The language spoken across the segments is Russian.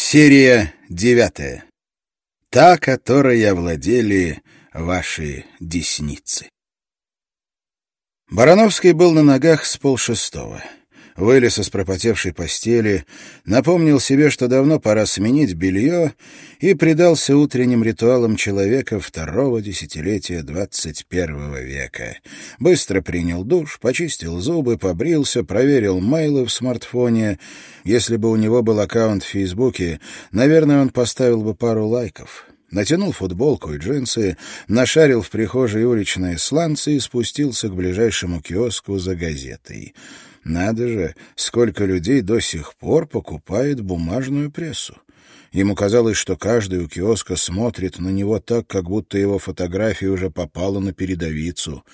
Серия девятая. Та, которой овладели ваши десницы. Барановский был на ногах с полшестого вылез из пропотевшей постели, напомнил себе, что давно пора сменить белье, и предался утренним ритуалам человека второго десятилетия двадцать первого века. Быстро принял душ, почистил зубы, побрился, проверил мейлы в смартфоне. Если бы у него был аккаунт в Фейсбуке, наверное, он поставил бы пару лайков. Натянул футболку и джинсы, нашарил в прихожей уличные сланцы и спустился к ближайшему киоску за газетой. Надо же, сколько людей до сих пор покупает бумажную прессу. Ему казалось, что каждый у киоска смотрит на него так, как будто его фотография уже попала на передовицу.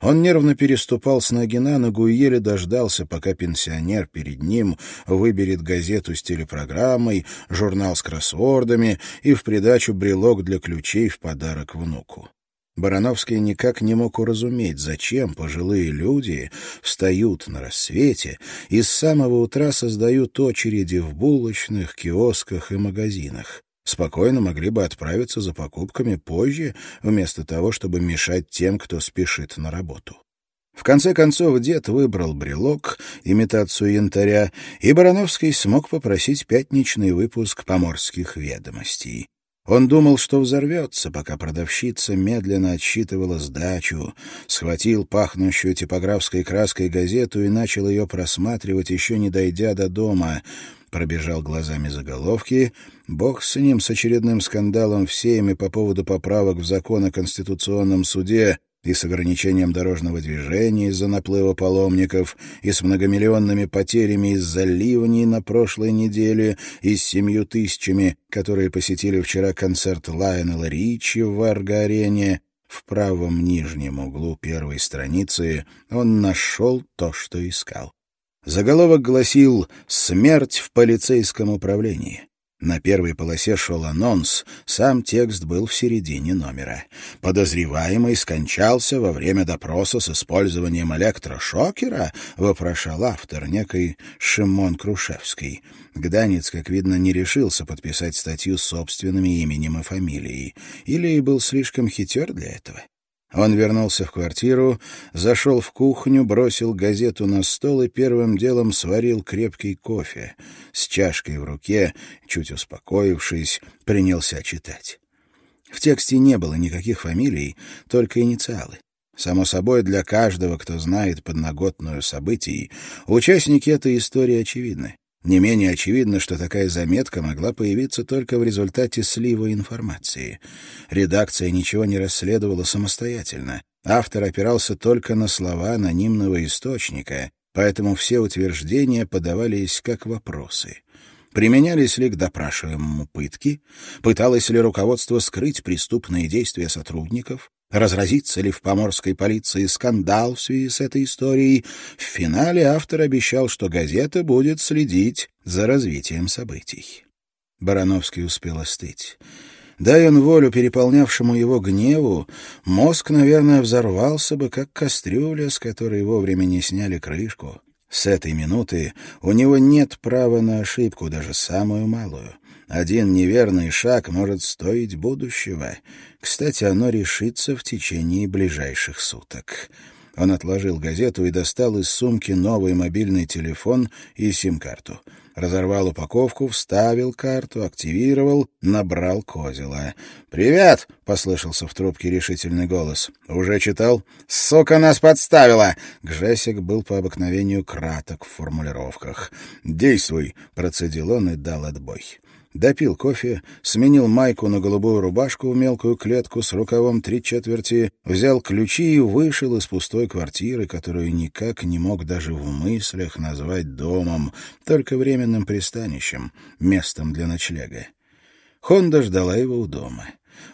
Он нервно переступал с ноги на ногу и еле дождался, пока пенсионер перед ним выберет газету с телепрограммой, журнал с кроссвордами и в придачу брелок для ключей в подарок внуку. Барановский никак не мог уразуметь, зачем пожилые люди встают на рассвете и с самого утра создают очереди в булочных, киосках и магазинах. Спокойно могли бы отправиться за покупками позже, вместо того, чтобы мешать тем, кто спешит на работу. В конце концов, дед выбрал брелок, имитацию янтаря, и Барановский смог попросить пятничный выпуск «Поморских ведомостей». Он думал, что взорвется, пока продавщица медленно отсчитывала сдачу, схватил пахнущую типографской краской газету и начал ее просматривать, еще не дойдя до дома. Пробежал глазами заголовки. Бог с ним, с очередным скандалом в Сейме по поводу поправок в закон о Конституционном суде и с ограничением дорожного движения из-за наплыва паломников, и с многомиллионными потерями из-за ливней на прошлой неделе, и с семью тысячами, которые посетили вчера концерт Лайонела Ричи в Варга-арене, в правом нижнем углу первой страницы он нашел то, что искал. Заголовок гласил «Смерть в полицейском управлении». На первой полосе шел анонс, сам текст был в середине номера. «Подозреваемый скончался во время допроса с использованием электрошокера?» — вопрошал автор, некий Шимон Крушевский. Гданец, как видно, не решился подписать статью собственными именем и фамилией. Или был слишком хитер для этого. Он вернулся в квартиру, зашел в кухню, бросил газету на стол и первым делом сварил крепкий кофе. С чашкой в руке, чуть успокоившись, принялся читать. В тексте не было никаких фамилий, только инициалы. Само собой, для каждого, кто знает подноготную событий, участники этой истории очевидны. Не менее очевидно, что такая заметка могла появиться только в результате слива информации. Редакция ничего не расследовала самостоятельно. Автор опирался только на слова анонимного источника, поэтому все утверждения подавались как вопросы. Применялись ли к допрашиваемому пытки? Пыталось ли руководство скрыть преступные действия сотрудников? Разразится ли в поморской полиции скандал в связи с этой историей? В финале автор обещал, что газета будет следить за развитием событий. Барановский успел остыть. Дай он волю переполнявшему его гневу, мозг, наверное, взорвался бы, как кастрюля, с которой вовремя не сняли крышку. С этой минуты у него нет права на ошибку, даже самую малую. Один неверный шаг может стоить будущего. Кстати, оно решится в течение ближайших суток. Он отложил газету и достал из сумки новый мобильный телефон и сим-карту. Разорвал упаковку, вставил карту, активировал, набрал Козела. «Привет!» — послышался в трубке решительный голос. «Уже читал?» «Сука нас подставила!» Гжесик был по обыкновению краток в формулировках. «Действуй!» — процедил он и дал отбой допил кофе, сменил майку на голубую рубашку в мелкую клетку с рукавом три четверти, взял ключи и вышел из пустой квартиры, которую никак не мог даже в мыслях назвать домом, только временным пристанищем, местом для ночлега. Хонда ждала его у дома.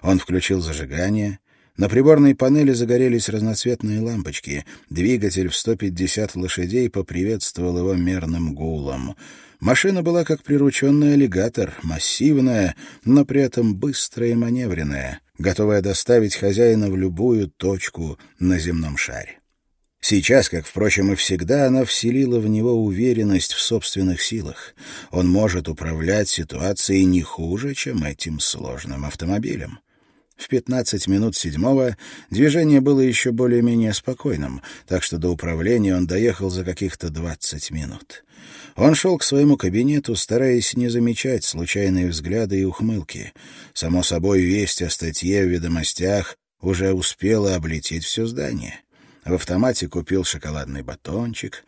Он включил зажигание. На приборной панели загорелись разноцветные лампочки. Двигатель в 150 лошадей поприветствовал его мерным гулом — Машина была как прирученный аллигатор, массивная, но при этом быстрая и маневренная, готовая доставить хозяина в любую точку на земном шаре. Сейчас, как, впрочем, и всегда, она вселила в него уверенность в собственных силах. Он может управлять ситуацией не хуже, чем этим сложным автомобилем. В пятнадцать минут седьмого движение было еще более-менее спокойным, так что до управления он доехал за каких-то двадцать минут. Он шел к своему кабинету, стараясь не замечать случайные взгляды и ухмылки. Само собой, весть о статье в «Ведомостях» уже успела облететь все здание. В автомате купил шоколадный батончик.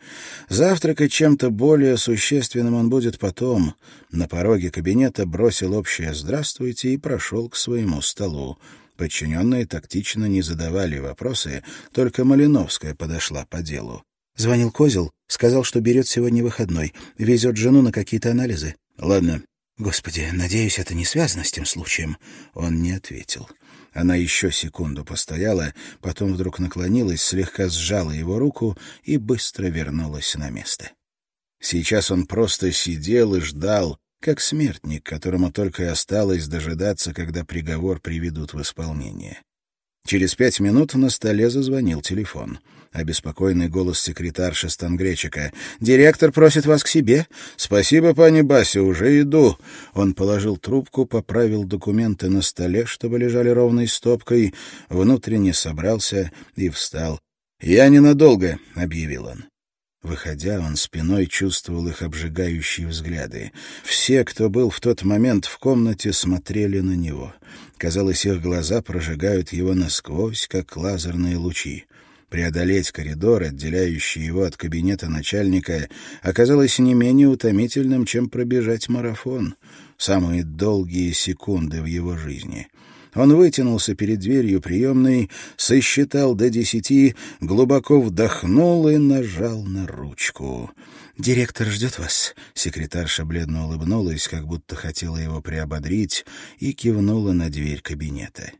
Завтракать чем-то более существенным он будет потом. На пороге кабинета бросил общее «здравствуйте» и прошел к своему столу. Подчиненные тактично не задавали вопросы, только Малиновская подошла по делу. Звонил Козел, сказал, что берет сегодня выходной, везет жену на какие-то анализы. «Ладно». «Господи, надеюсь, это не связано с тем случаем?» Он не ответил. Она еще секунду постояла, потом вдруг наклонилась, слегка сжала его руку и быстро вернулась на место. Сейчас он просто сидел и ждал, как смертник, которому только и осталось дожидаться, когда приговор приведут в исполнение. Через пять минут на столе зазвонил телефон — обеспокоенный голос секретарши Стангречика. «Директор просит вас к себе». «Спасибо, пани Бася, уже иду». Он положил трубку, поправил документы на столе, чтобы лежали ровной стопкой, внутренне собрался и встал. «Я ненадолго», — объявил он. Выходя, он спиной чувствовал их обжигающие взгляды. Все, кто был в тот момент в комнате, смотрели на него. Казалось, их глаза прожигают его насквозь, как лазерные лучи. Преодолеть коридор, отделяющий его от кабинета начальника, оказалось не менее утомительным, чем пробежать марафон. Самые долгие секунды в его жизни. Он вытянулся перед дверью приемной, сосчитал до десяти, глубоко вдохнул и нажал на ручку. «Директор ждет вас». Секретарша бледно улыбнулась, как будто хотела его приободрить, и кивнула на дверь кабинета.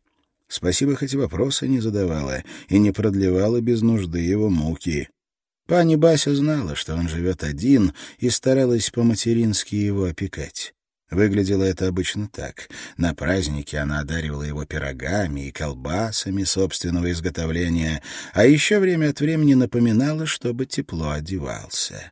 Спасибо, хоть вопросы не задавала и не продлевала без нужды его муки. Пани Бася знала, что он живет один, и старалась по-матерински его опекать. Выглядело это обычно так. На празднике она одаривала его пирогами и колбасами собственного изготовления, а еще время от времени напоминала, чтобы тепло одевался.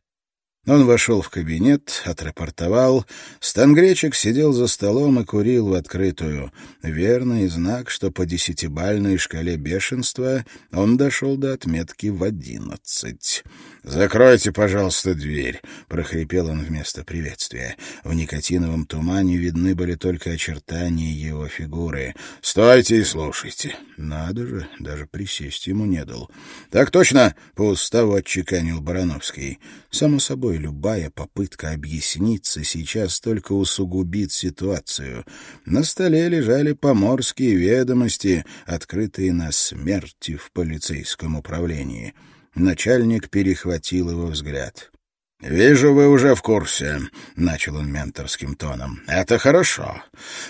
Он вошел в кабинет, отрапортовал. Стангречек сидел за столом и курил в открытую. Верный знак, что по десятибальной шкале бешенства он дошел до отметки в одиннадцать. «Закройте, пожалуйста, дверь», — прохрипел он вместо приветствия. В никотиновом тумане видны были только очертания его фигуры. «Стойте и слушайте». Надо же, даже присесть ему не дал. «Так точно», — по уставу отчеканил Барановский. Само собой, любая попытка объясниться сейчас только усугубит ситуацию. На столе лежали поморские ведомости, открытые на смерти в полицейском управлении. Начальник перехватил его взгляд. «Вижу, вы уже в курсе», — начал он менторским тоном. «Это хорошо.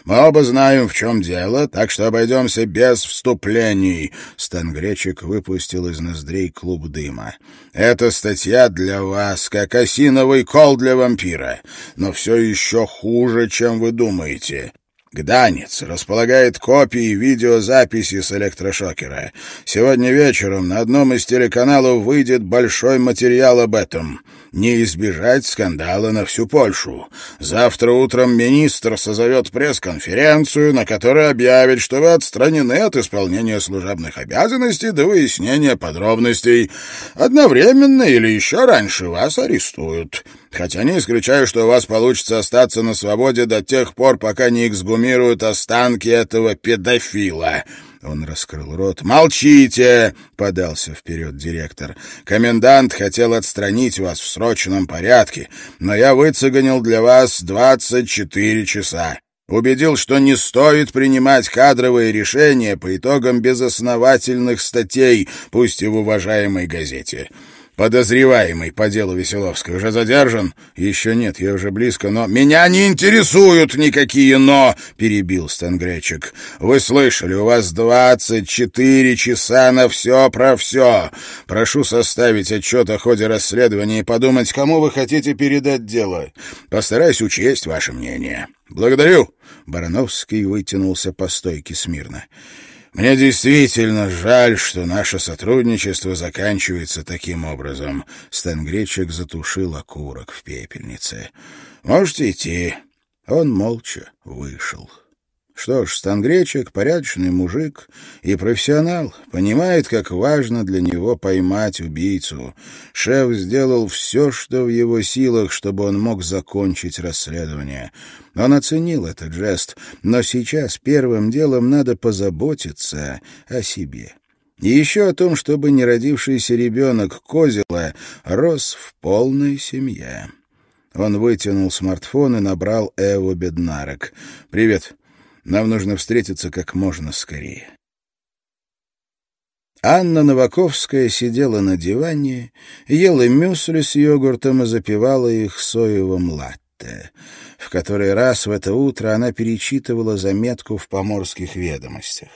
Мы оба знаем, в чем дело, так что обойдемся без вступлений». Стангречик выпустил из ноздрей клуб дыма. «Эта статья для вас, как осиновый кол для вампира, но все еще хуже, чем вы думаете. Гданец располагает копией видеозаписи с электрошокера. Сегодня вечером на одном из телеканалов выйдет большой материал об этом. Не избежать скандала на всю Польшу. Завтра утром министр созовет пресс-конференцию, на которой объявит, что вы отстранены от исполнения служебных обязанностей до выяснения подробностей. Одновременно или еще раньше вас арестуют. Хотя не исключаю, что у вас получится остаться на свободе до тех пор, пока не эксгумируют останки этого педофила». Он раскрыл рот. «Молчите!» — подался вперед директор. «Комендант хотел отстранить вас в срочном порядке, но я выцеганил для вас двадцать четыре часа. Убедил, что не стоит принимать кадровые решения по итогам безосновательных статей, пусть и в уважаемой газете. Подозреваемый по делу Веселовской уже задержан? Еще нет, я уже близко, но... Меня не интересуют никакие «но», — перебил Стангречек. Вы слышали, у вас двадцать четыре часа на все про все. Прошу составить отчет о ходе расследования и подумать, кому вы хотите передать дело. Постараюсь учесть ваше мнение. Благодарю. Барановский вытянулся по стойке смирно. Мне действительно жаль, что наше сотрудничество заканчивается таким образом. Стэн Гречек затушил окурок в пепельнице. Можете идти. Он молча вышел. Что ж, Стангречек — порядочный мужик и профессионал, понимает, как важно для него поймать убийцу. Шеф сделал все, что в его силах, чтобы он мог закончить расследование. Он оценил этот жест, но сейчас первым делом надо позаботиться о себе. И еще о том, чтобы неродившийся ребенок Козела рос в полной семье. Он вытянул смартфон и набрал Эву Беднарок. «Привет. Нам нужно встретиться как можно скорее. Анна Новаковская сидела на диване, ела мюсли с йогуртом и запивала их соевым латте. В который раз в это утро она перечитывала заметку в поморских ведомостях.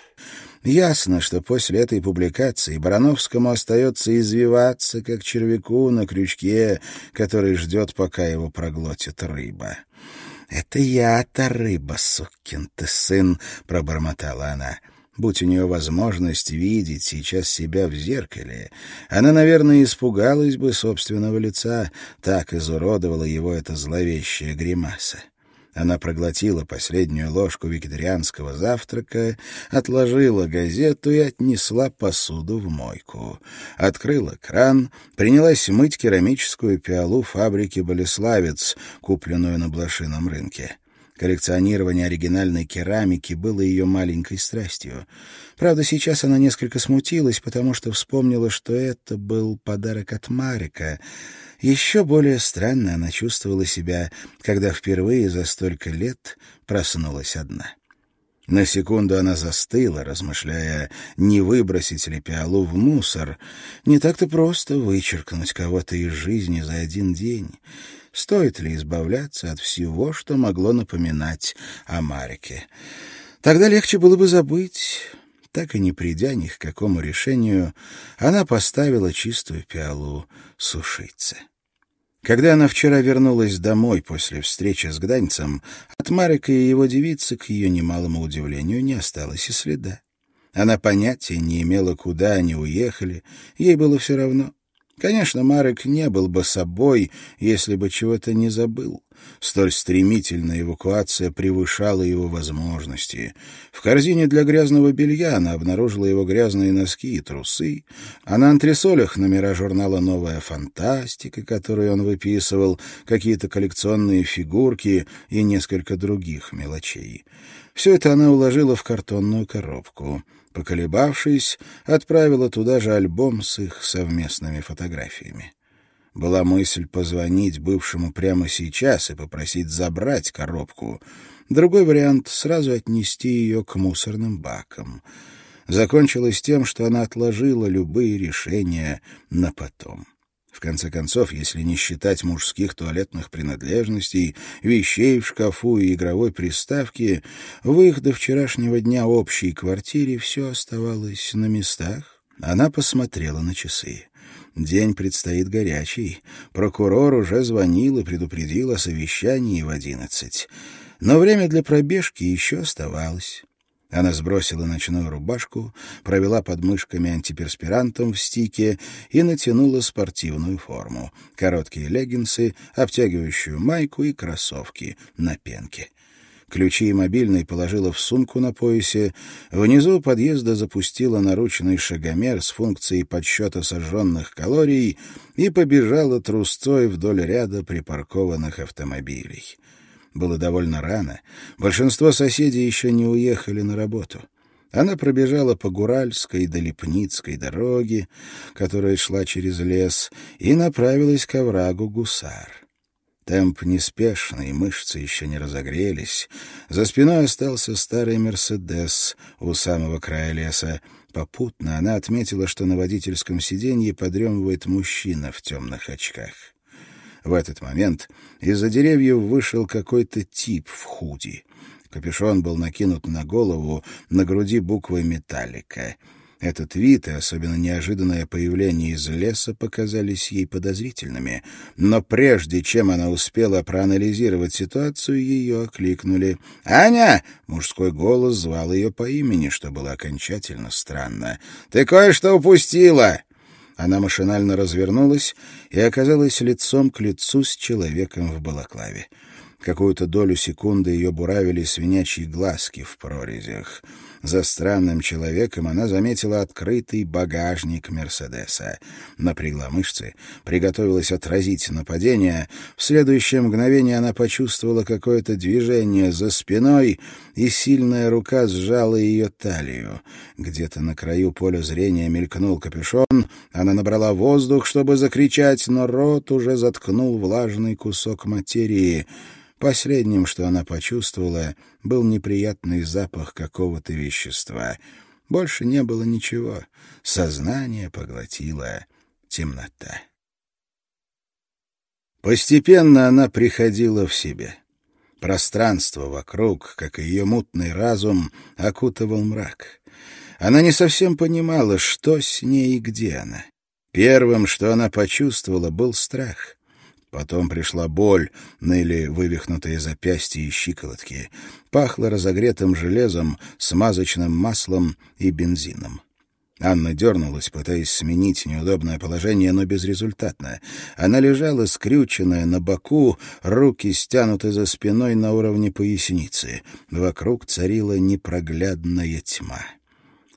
Ясно, что после этой публикации Барановскому остается извиваться, как червяку на крючке, который ждет, пока его проглотит рыба. «Это я-то рыба, сукин ты сын!» — пробормотала она. Будь у нее возможность видеть сейчас себя в зеркале, она, наверное, испугалась бы собственного лица, так изуродовала его эта зловещая гримаса. Она проглотила последнюю ложку вегетарианского завтрака, отложила газету и отнесла посуду в мойку. Открыла кран, принялась мыть керамическую пиалу фабрики «Болеславец», купленную на блошином рынке. Коллекционирование оригинальной керамики было ее маленькой страстью. Правда, сейчас она несколько смутилась, потому что вспомнила, что это был подарок от Марика — еще более странно она чувствовала себя, когда впервые за столько лет проснулась одна. На секунду она застыла, размышляя, не выбросить ли пиалу в мусор. Не так-то просто вычеркнуть кого-то из жизни за один день. Стоит ли избавляться от всего, что могло напоминать о Марике? Тогда легче было бы забыть. Так и не придя ни к какому решению, она поставила чистую пиалу сушиться. Когда она вчера вернулась домой после встречи с Гданьцем, от Марика и его девицы, к ее немалому удивлению, не осталось и следа. Она понятия не имела, куда они уехали, ей было все равно. Конечно, Марек не был бы собой, если бы чего-то не забыл. Столь стремительная эвакуация превышала его возможности. В корзине для грязного белья она обнаружила его грязные носки и трусы, а на антресолях номера журнала «Новая фантастика», который он выписывал, какие-то коллекционные фигурки и несколько других мелочей. Все это она уложила в картонную коробку — Поколебавшись, отправила туда же альбом с их совместными фотографиями. Была мысль позвонить бывшему прямо сейчас и попросить забрать коробку. Другой вариант — сразу отнести ее к мусорным бакам. Закончилось тем, что она отложила любые решения на потом. В конце концов, если не считать мужских туалетных принадлежностей, вещей в шкафу и игровой приставки, в их до вчерашнего дня общей квартире все оставалось на местах. Она посмотрела на часы. День предстоит горячий. Прокурор уже звонил и предупредил о совещании в одиннадцать. Но время для пробежки еще оставалось. Она сбросила ночную рубашку, провела под мышками антиперспирантом в стике и натянула спортивную форму. Короткие леггинсы, обтягивающую майку и кроссовки на пенке. Ключи и мобильный положила в сумку на поясе. Внизу подъезда запустила наручный шагомер с функцией подсчета сожженных калорий и побежала трусцой вдоль ряда припаркованных автомобилей. Было довольно рано. Большинство соседей еще не уехали на работу. Она пробежала по Гуральской до Лепницкой дороге, которая шла через лес, и направилась к оврагу Гусар. Темп неспешный, мышцы еще не разогрелись. За спиной остался старый «Мерседес» у самого края леса. Попутно она отметила, что на водительском сиденье подремывает мужчина в темных очках. В этот момент из-за деревьев вышел какой-то тип в худи. Капюшон был накинут на голову, на груди буквы «Металлика». Этот вид и особенно неожиданное появление из леса показались ей подозрительными. Но прежде чем она успела проанализировать ситуацию, ее окликнули. «Аня!» — мужской голос звал ее по имени, что было окончательно странно. «Ты кое-что упустила!» Она машинально развернулась и оказалась лицом к лицу с человеком в балаклаве. Какую-то долю секунды ее буравили свинячьи глазки в прорезях. За странным человеком она заметила открытый багажник «Мерседеса». Напрягла мышцы, приготовилась отразить нападение. В следующее мгновение она почувствовала какое-то движение за спиной, и сильная рука сжала ее талию. Где-то на краю поля зрения мелькнул капюшон. Она набрала воздух, чтобы закричать, но рот уже заткнул влажный кусок материи — Последним, что она почувствовала, был неприятный запах какого-то вещества. Больше не было ничего. Сознание поглотила темнота. Постепенно она приходила в себя. Пространство вокруг, как и ее мутный разум, окутывал мрак. Она не совсем понимала, что с ней и где она. Первым, что она почувствовала, был страх. Потом пришла боль, ныли вывихнутые запястья и щиколотки. Пахло разогретым железом, смазочным маслом и бензином. Анна дернулась, пытаясь сменить неудобное положение, но безрезультатно. Она лежала скрюченная на боку, руки стянуты за спиной на уровне поясницы. Вокруг царила непроглядная тьма.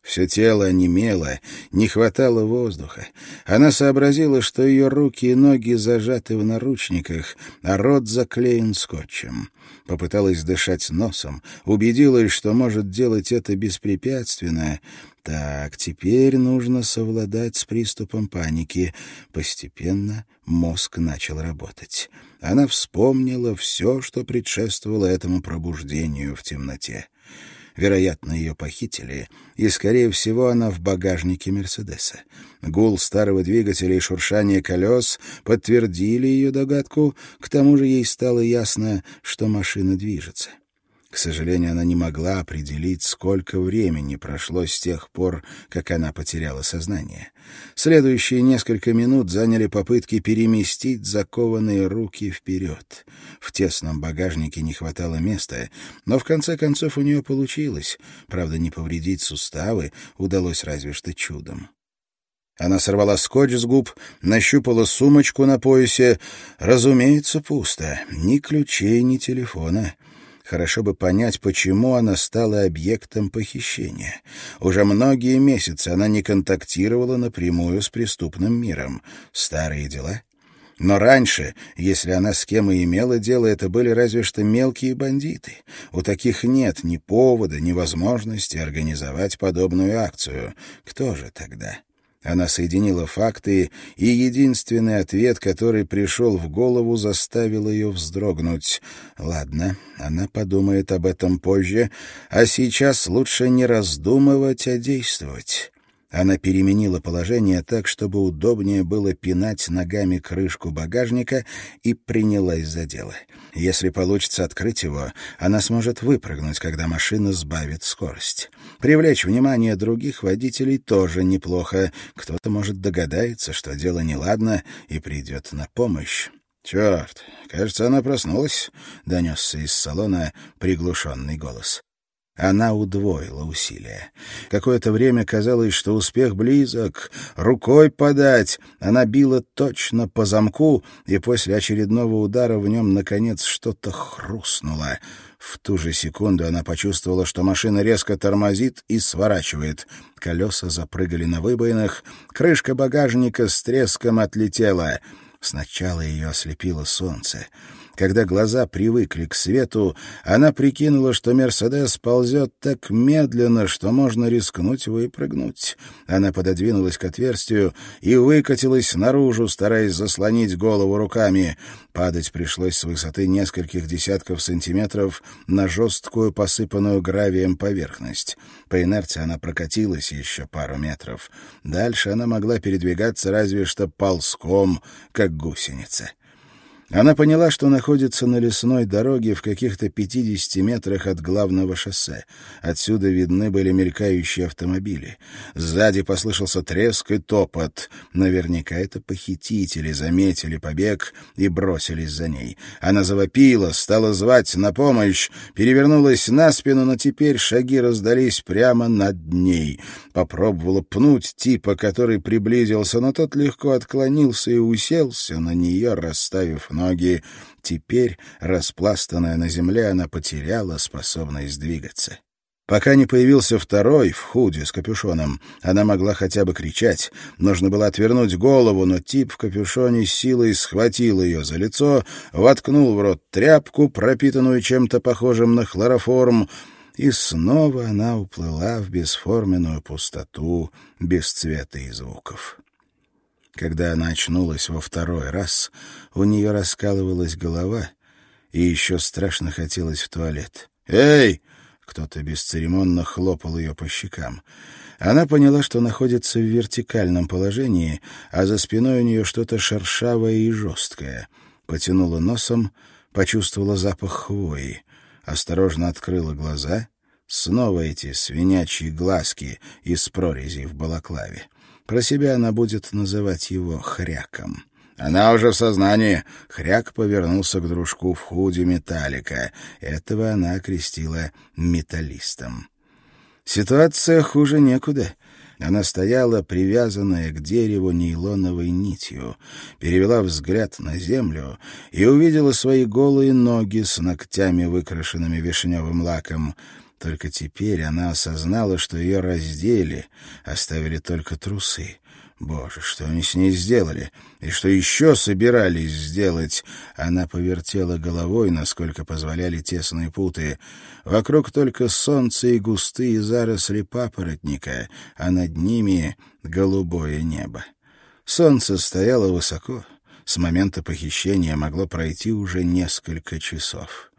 Все тело онемело, не хватало воздуха. Она сообразила, что ее руки и ноги зажаты в наручниках, а рот заклеен скотчем. Попыталась дышать носом, убедилась, что может делать это беспрепятственно. Так, теперь нужно совладать с приступом паники. Постепенно мозг начал работать. Она вспомнила все, что предшествовало этому пробуждению в темноте. Вероятно, ее похитили, и, скорее всего, она в багажнике «Мерседеса». Гул старого двигателя и шуршание колес подтвердили ее догадку, к тому же ей стало ясно, что машина движется. К сожалению, она не могла определить, сколько времени прошло с тех пор, как она потеряла сознание. Следующие несколько минут заняли попытки переместить закованные руки вперед. В тесном багажнике не хватало места, но в конце концов у нее получилось. Правда, не повредить суставы удалось разве что чудом. Она сорвала скотч с губ, нащупала сумочку на поясе. Разумеется, пусто. Ни ключей, ни телефона. Хорошо бы понять, почему она стала объектом похищения. Уже многие месяцы она не контактировала напрямую с преступным миром. Старые дела? Но раньше, если она с кем и имела дело, это были разве что мелкие бандиты. У таких нет ни повода, ни возможности организовать подобную акцию. Кто же тогда? Она соединила факты, и единственный ответ, который пришел в голову, заставил ее вздрогнуть. Ладно, она подумает об этом позже, а сейчас лучше не раздумывать, а действовать. Она переменила положение так, чтобы удобнее было пинать ногами крышку багажника и принялась за дело. Если получится открыть его, она сможет выпрыгнуть, когда машина сбавит скорость. Привлечь внимание других водителей тоже неплохо. Кто-то может догадается, что дело неладно, и придет на помощь. «Черт, кажется, она проснулась», — донесся из салона приглушенный голос. Она удвоила усилия. Какое-то время казалось, что успех близок. Рукой подать. Она била точно по замку, и после очередного удара в нем, наконец, что-то хрустнуло. В ту же секунду она почувствовала, что машина резко тормозит и сворачивает. Колеса запрыгали на выбоинах. Крышка багажника с треском отлетела. Сначала ее ослепило солнце. Когда глаза привыкли к свету, она прикинула, что «Мерседес» ползет так медленно, что можно рискнуть выпрыгнуть. Она пододвинулась к отверстию и выкатилась наружу, стараясь заслонить голову руками. Падать пришлось с высоты нескольких десятков сантиметров на жесткую, посыпанную гравием поверхность. По инерции она прокатилась еще пару метров. Дальше она могла передвигаться разве что ползком, как гусеница. Она поняла, что находится на лесной дороге в каких-то 50 метрах от главного шоссе. Отсюда видны были мелькающие автомобили. Сзади послышался треск и топот. Наверняка это похитители заметили побег и бросились за ней. Она завопила, стала звать на помощь, перевернулась на спину, но теперь шаги раздались прямо над ней. Попробовала пнуть типа, который приблизился, но тот легко отклонился и уселся на нее, расставив ноги. Теперь, распластанная на земле, она потеряла способность двигаться. Пока не появился второй в худе с капюшоном, она могла хотя бы кричать. Нужно было отвернуть голову, но тип в капюшоне силой схватил ее за лицо, воткнул в рот тряпку, пропитанную чем-то похожим на хлороформ, и снова она уплыла в бесформенную пустоту без цвета и звуков. Когда она очнулась во второй раз, у нее раскалывалась голова, и еще страшно хотелось в туалет. «Эй!» — кто-то бесцеремонно хлопал ее по щекам. Она поняла, что находится в вертикальном положении, а за спиной у нее что-то шершавое и жесткое. Потянула носом, почувствовала запах хвои. Осторожно открыла глаза. Снова эти свинячьи глазки из прорези в балаклаве. Про себя она будет называть его хряком. «Она уже в сознании!» Хряк повернулся к дружку в худе металлика. Этого она окрестила металлистом. Ситуация хуже некуда. Она стояла, привязанная к дереву нейлоновой нитью, перевела взгляд на землю и увидела свои голые ноги с ногтями, выкрашенными вишневым лаком — только теперь она осознала, что ее раздели, оставили только трусы. Боже, что они с ней сделали? И что еще собирались сделать? Она повертела головой, насколько позволяли тесные путы. Вокруг только солнце и густые заросли папоротника, а над ними голубое небо. Солнце стояло высоко. С момента похищения могло пройти уже несколько часов.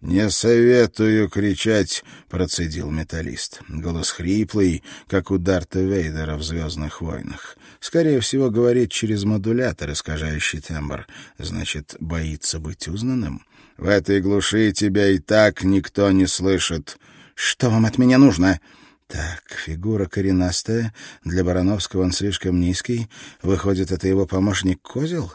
«Не советую кричать», — процедил металлист. Голос хриплый, как у Дарта Вейдера в «Звездных войнах». Скорее всего, говорит через модулятор, искажающий тембр. Значит, боится быть узнанным. «В этой глуши тебя и так никто не слышит». «Что вам от меня нужно?» Так, фигура коренастая. Для Барановского он слишком низкий. Выходит, это его помощник Козел?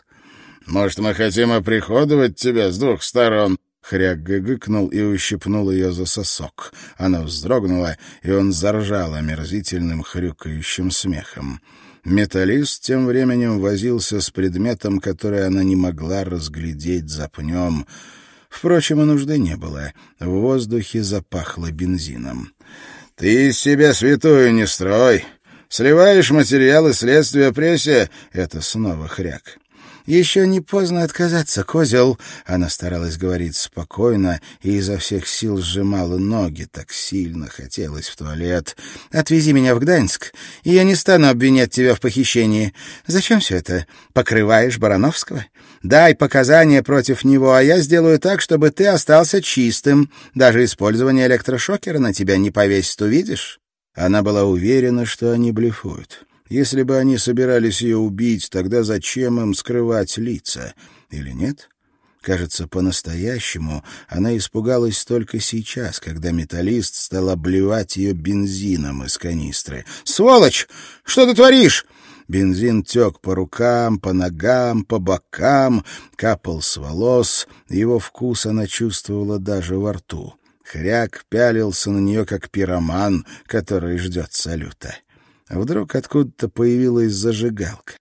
«Может, мы хотим оприходовать тебя с двух сторон?» Хряк гыгыкнул и ущипнул ее за сосок. Она вздрогнула, и он заржал омерзительным хрюкающим смехом. Металлист тем временем возился с предметом, который она не могла разглядеть за пнем. Впрочем, и нужды не было. В воздухе запахло бензином. «Ты из себя святую не строй! Сливаешь материалы следствия прессе?» — это снова хряк. «Еще не поздно отказаться, козел!» Она старалась говорить спокойно и изо всех сил сжимала ноги, так сильно хотелось в туалет. «Отвези меня в Гданьск, и я не стану обвинять тебя в похищении. Зачем все это? Покрываешь Барановского? Дай показания против него, а я сделаю так, чтобы ты остался чистым. Даже использование электрошокера на тебя не повесит, увидишь?» Она была уверена, что они блефуют. Если бы они собирались ее убить, тогда зачем им скрывать лица? Или нет? Кажется, по-настоящему она испугалась только сейчас, когда металлист стал обливать ее бензином из канистры. «Сволочь! Что ты творишь?» Бензин тек по рукам, по ногам, по бокам, капал с волос. Его вкус она чувствовала даже во рту. Хряк пялился на нее, как пироман, который ждет салюта. Вдруг откуда-то появилась зажигалка.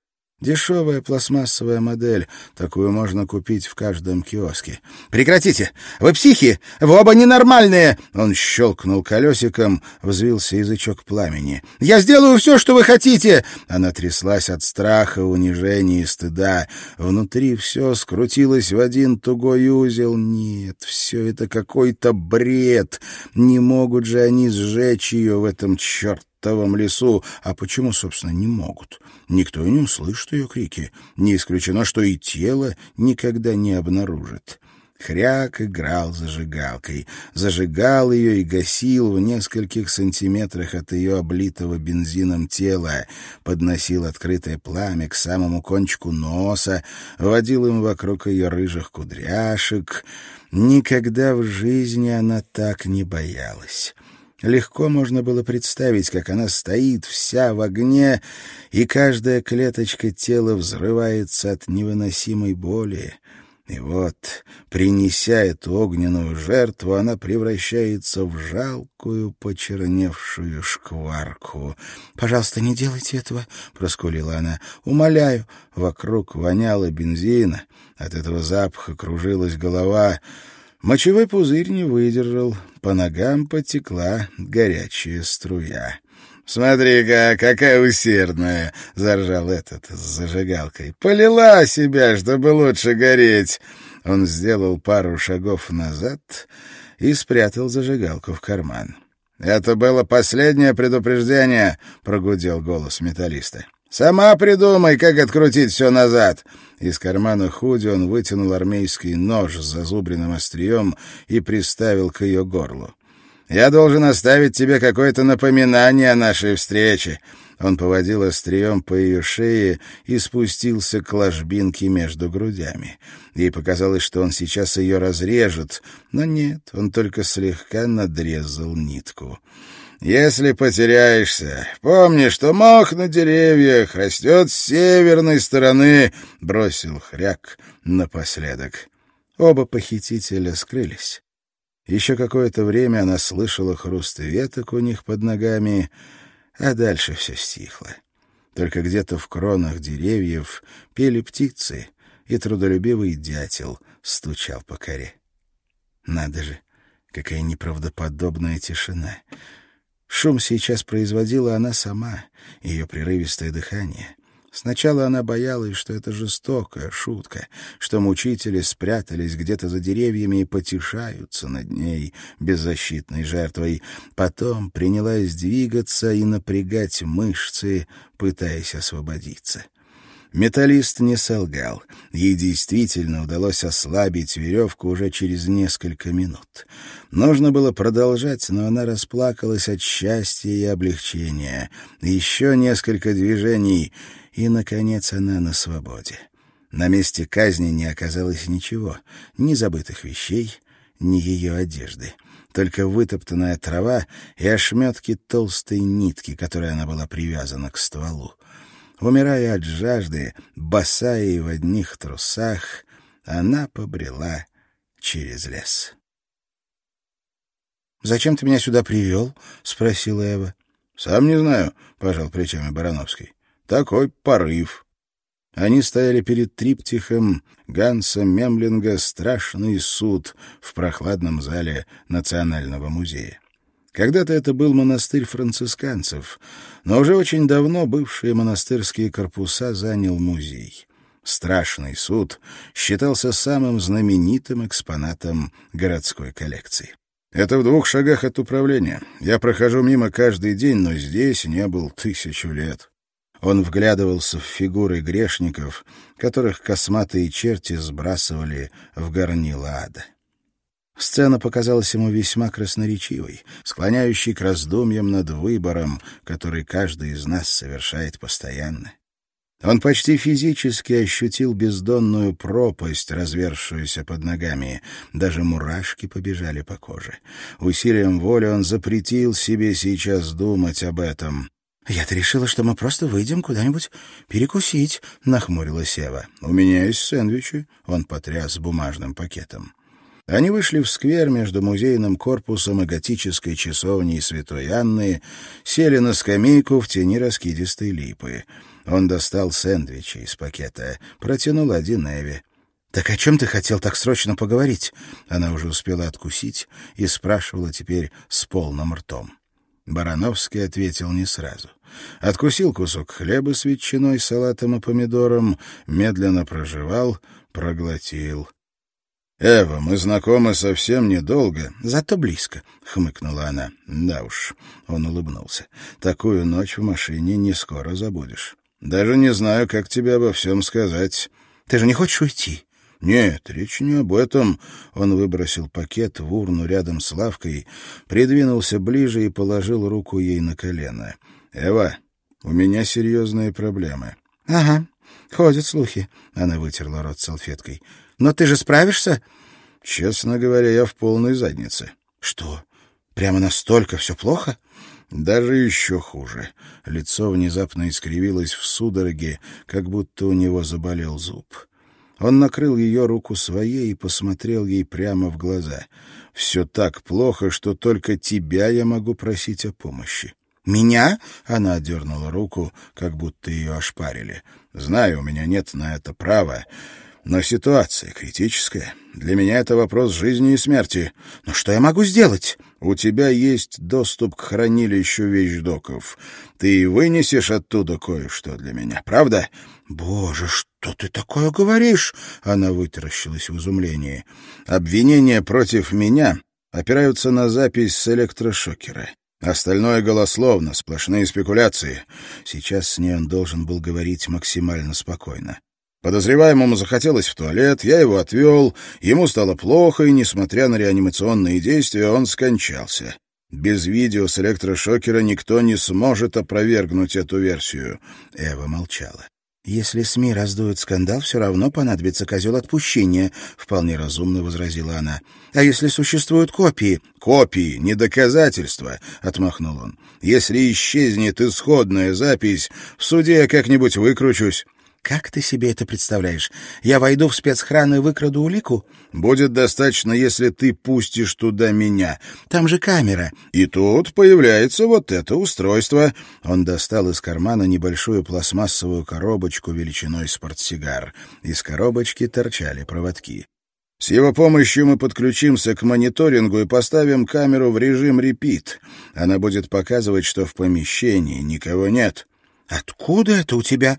Дешевая пластмассовая модель. Такую можно купить в каждом киоске. «Прекратите! Вы психи! Вы оба ненормальные!» Он щелкнул колесиком, взвился язычок пламени. «Я сделаю все, что вы хотите!» Она тряслась от страха, унижения и стыда. Внутри все скрутилось в один тугой узел. Нет, все это какой-то бред. Не могут же они сжечь ее в этом черт чертовом лесу. А почему, собственно, не могут? Никто и не услышит ее крики. Не исключено, что и тело никогда не обнаружит. Хряк играл зажигалкой, зажигал ее и гасил в нескольких сантиметрах от ее облитого бензином тела, подносил открытое пламя к самому кончику носа, водил им вокруг ее рыжих кудряшек. Никогда в жизни она так не боялась. Легко можно было представить, как она стоит вся в огне, и каждая клеточка тела взрывается от невыносимой боли. И вот, принеся эту огненную жертву, она превращается в жалкую, почерневшую шкварку. «Пожалуйста, не делайте этого», — проскулила она. «Умоляю». Вокруг воняло бензина. От этого запаха кружилась голова. Мочевой пузырь не выдержал. По ногам потекла горячая струя. «Смотри-ка, какая усердная!» — заржал этот с зажигалкой. «Полила себя, чтобы лучше гореть!» Он сделал пару шагов назад и спрятал зажигалку в карман. «Это было последнее предупреждение», — прогудел голос металлиста. «Сама придумай, как открутить все назад!» Из кармана худи он вытянул армейский нож с зазубренным острием и приставил к ее горлу. Я должен оставить тебе какое-то напоминание о нашей встрече». Он поводил острием по ее шее и спустился к ложбинке между грудями. Ей показалось, что он сейчас ее разрежет, но нет, он только слегка надрезал нитку. «Если потеряешься, помни, что мох на деревьях растет с северной стороны», — бросил хряк напоследок. Оба похитителя скрылись. Еще какое-то время она слышала хруст веток у них под ногами, а дальше все стихло. Только где-то в кронах деревьев пели птицы, и трудолюбивый дятел стучал по коре. Надо же, какая неправдоподобная тишина! Шум сейчас производила она сама, ее прерывистое дыхание. Сначала она боялась, что это жестокая шутка, что мучители спрятались где-то за деревьями и потешаются над ней, беззащитной жертвой. Потом принялась двигаться и напрягать мышцы, пытаясь освободиться. Металлист не солгал. Ей действительно удалось ослабить веревку уже через несколько минут. Нужно было продолжать, но она расплакалась от счастья и облегчения. Еще несколько движений — и, наконец, она на свободе. На месте казни не оказалось ничего, ни забытых вещей, ни ее одежды. Только вытоптанная трава и ошметки толстой нитки, которой она была привязана к стволу. Умирая от жажды, босая и в одних трусах, она побрела через лес. «Зачем ты меня сюда привел?» — спросила Эва. «Сам не знаю», — пожал плечами Барановский. Такой порыв. Они стояли перед триптихом Ганса Мемлинга «Страшный суд» в прохладном зале Национального музея. Когда-то это был монастырь францисканцев, но уже очень давно бывшие монастырские корпуса занял музей. «Страшный суд» считался самым знаменитым экспонатом городской коллекции. Это в двух шагах от управления. Я прохожу мимо каждый день, но здесь не был тысячу лет. Он вглядывался в фигуры грешников, которых косматые черти сбрасывали в горнило ада. Сцена показалась ему весьма красноречивой, склоняющей к раздумьям над выбором, который каждый из нас совершает постоянно. Он почти физически ощутил бездонную пропасть, развершуюся под ногами. Даже мурашки побежали по коже. Усилием воли он запретил себе сейчас думать об этом. «Я-то решила, что мы просто выйдем куда-нибудь перекусить», — нахмурилась Ева. «У меня есть сэндвичи», — он потряс бумажным пакетом. Они вышли в сквер между музейным корпусом и готической часовней Святой Анны, сели на скамейку в тени раскидистой липы. Он достал сэндвичи из пакета, протянул один Эве. «Так о чем ты хотел так срочно поговорить?» Она уже успела откусить и спрашивала теперь с полным ртом. Барановский ответил не сразу. Откусил кусок хлеба с ветчиной, салатом и помидором, медленно прожевал, проглотил. «Эва, мы знакомы совсем недолго, зато близко», — хмыкнула она. «Да уж», — он улыбнулся, — «такую ночь в машине не скоро забудешь. Даже не знаю, как тебе обо всем сказать». «Ты же не хочешь уйти?» «Нет, речь не об этом». Он выбросил пакет в урну рядом с лавкой, придвинулся ближе и положил руку ей на колено. «Эва, у меня серьезные проблемы». «Ага, ходят слухи». Она вытерла рот салфеткой. «Но ты же справишься?» «Честно говоря, я в полной заднице». «Что, прямо настолько все плохо?» Даже еще хуже. Лицо внезапно искривилось в судороге, как будто у него заболел зуб. Он накрыл ее руку своей и посмотрел ей прямо в глаза. «Все так плохо, что только тебя я могу просить о помощи». «Меня?» — она отдернула руку, как будто ее ошпарили. «Знаю, у меня нет на это права, но ситуация критическая. Для меня это вопрос жизни и смерти. Но что я могу сделать?» У тебя есть доступ к хранилищу вещдоков. Ты вынесешь оттуда кое-что для меня, правда? Боже, что ты такое говоришь? Она вытаращилась в изумлении. Обвинения против меня опираются на запись с электрошокера. Остальное голословно, сплошные спекуляции. Сейчас с ней он должен был говорить максимально спокойно. Подозреваемому захотелось в туалет, я его отвел, ему стало плохо, и, несмотря на реанимационные действия, он скончался. Без видео с электрошокера никто не сможет опровергнуть эту версию. Эва молчала. «Если СМИ раздуют скандал, все равно понадобится козел отпущения», — вполне разумно возразила она. «А если существуют копии?» «Копии, не доказательства», — отмахнул он. «Если исчезнет исходная запись, в суде я как-нибудь выкручусь». «Как ты себе это представляешь? Я войду в спецхран и выкраду улику?» «Будет достаточно, если ты пустишь туда меня. Там же камера». «И тут появляется вот это устройство». Он достал из кармана небольшую пластмассовую коробочку величиной с портсигар. Из коробочки торчали проводки. С его помощью мы подключимся к мониторингу и поставим камеру в режим «репит». Она будет показывать, что в помещении никого нет. «Откуда это у тебя?»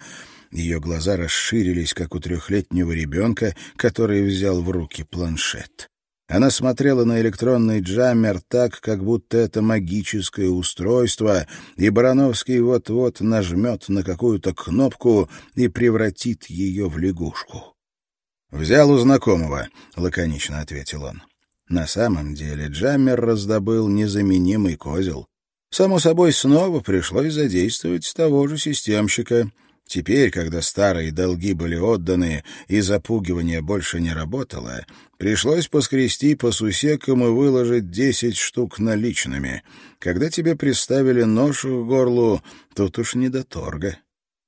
Ее глаза расширились, как у трехлетнего ребенка, который взял в руки планшет. Она смотрела на электронный джаммер так, как будто это магическое устройство, и Барановский вот-вот нажмет на какую-то кнопку и превратит ее в лягушку. «Взял у знакомого», — лаконично ответил он. На самом деле джаммер раздобыл незаменимый козел. Само собой, снова пришлось задействовать того же системщика — Теперь, когда старые долги были отданы и запугивание больше не работало, пришлось поскрести по сусекам и выложить десять штук наличными. Когда тебе приставили нож к горлу, тут уж не до торга.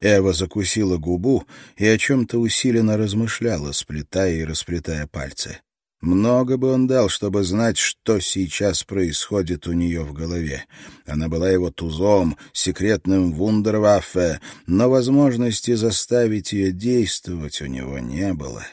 Эва закусила губу и о чем-то усиленно размышляла, сплетая и расплетая пальцы. Много бы он дал, чтобы знать, что сейчас происходит у нее в голове. Она была его тузом, секретным вундерваффе, но возможности заставить ее действовать у него не было.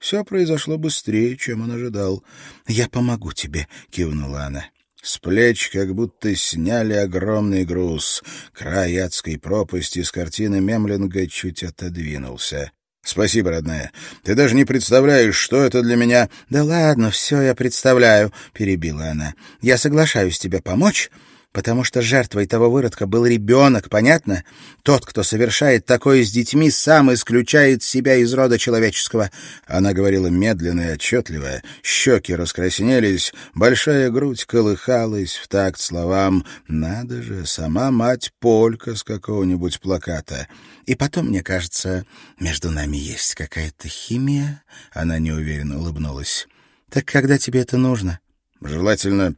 Все произошло быстрее, чем он ожидал. «Я помогу тебе», — кивнула она. С плеч как будто сняли огромный груз. Край адской пропасти с картины Мемлинга чуть отодвинулся. «Спасибо, родная. Ты даже не представляешь, что это для меня...» «Да ладно, все я представляю», — перебила она. «Я соглашаюсь тебе помочь, потому что жертвой того выродка был ребенок, понятно? Тот, кто совершает такое с детьми, сам исключает себя из рода человеческого». Она говорила медленно и отчетливо, щеки раскраснелись, большая грудь колыхалась в такт словам «Надо же, сама мать Полька с какого-нибудь плаката». И потом, мне кажется, между нами есть какая-то химия. Она неуверенно улыбнулась. Так когда тебе это нужно? Желательно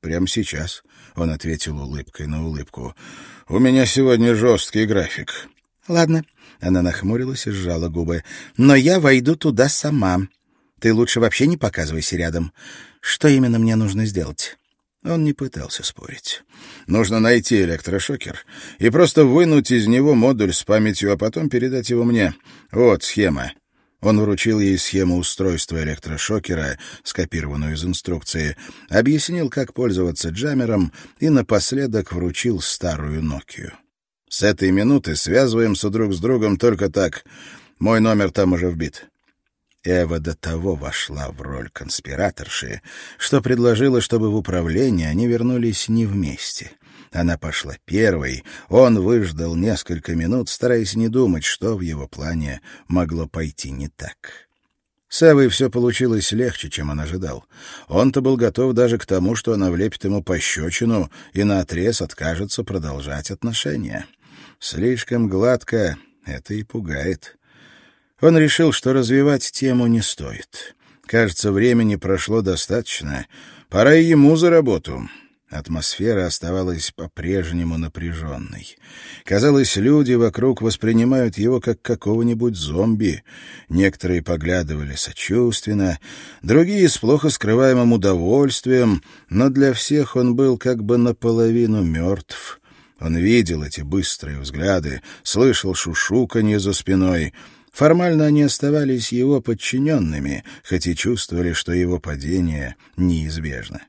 прямо сейчас. Он ответил улыбкой на улыбку. «У меня сегодня жесткий график». «Ладно». Она нахмурилась и сжала губы. «Но я войду туда сама. Ты лучше вообще не показывайся рядом. Что именно мне нужно сделать?» Он не пытался спорить. Нужно найти электрошокер и просто вынуть из него модуль с памятью, а потом передать его мне. Вот схема. Он вручил ей схему устройства электрошокера, скопированную из инструкции, объяснил, как пользоваться джаммером и напоследок вручил старую Нокию. «С этой минуты связываемся друг с другом только так. Мой номер там уже вбит». Эва до того вошла в роль конспираторши, что предложила, чтобы в управление они вернулись не вместе — она пошла первой, он выждал несколько минут, стараясь не думать, что в его плане могло пойти не так. С Эвой все получилось легче, чем он ожидал. Он-то был готов даже к тому, что она влепит ему пощечину и наотрез откажется продолжать отношения. Слишком гладко это и пугает. Он решил, что развивать тему не стоит. Кажется, времени прошло достаточно. Пора и ему за работу. Атмосфера оставалась по-прежнему напряженной. Казалось, люди вокруг воспринимают его как какого-нибудь зомби. Некоторые поглядывали сочувственно, другие с плохо скрываемым удовольствием, но для всех он был как бы наполовину мертв. Он видел эти быстрые взгляды, слышал шушуканье за спиной — Формально они оставались его подчиненными, хоть и чувствовали, что его падение неизбежно.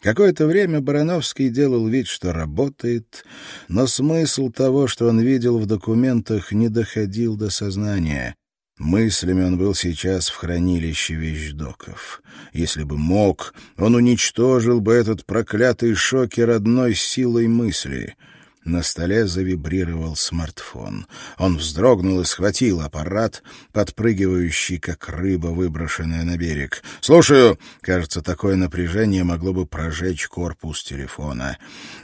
Какое-то время Барановский делал вид, что работает, но смысл того, что он видел в документах, не доходил до сознания. Мыслями он был сейчас в хранилище вещдоков. Если бы мог, он уничтожил бы этот проклятый шокер одной силой мысли — на столе завибрировал смартфон. Он вздрогнул и схватил аппарат, подпрыгивающий, как рыба, выброшенная на берег. «Слушаю!» Кажется, такое напряжение могло бы прожечь корпус телефона.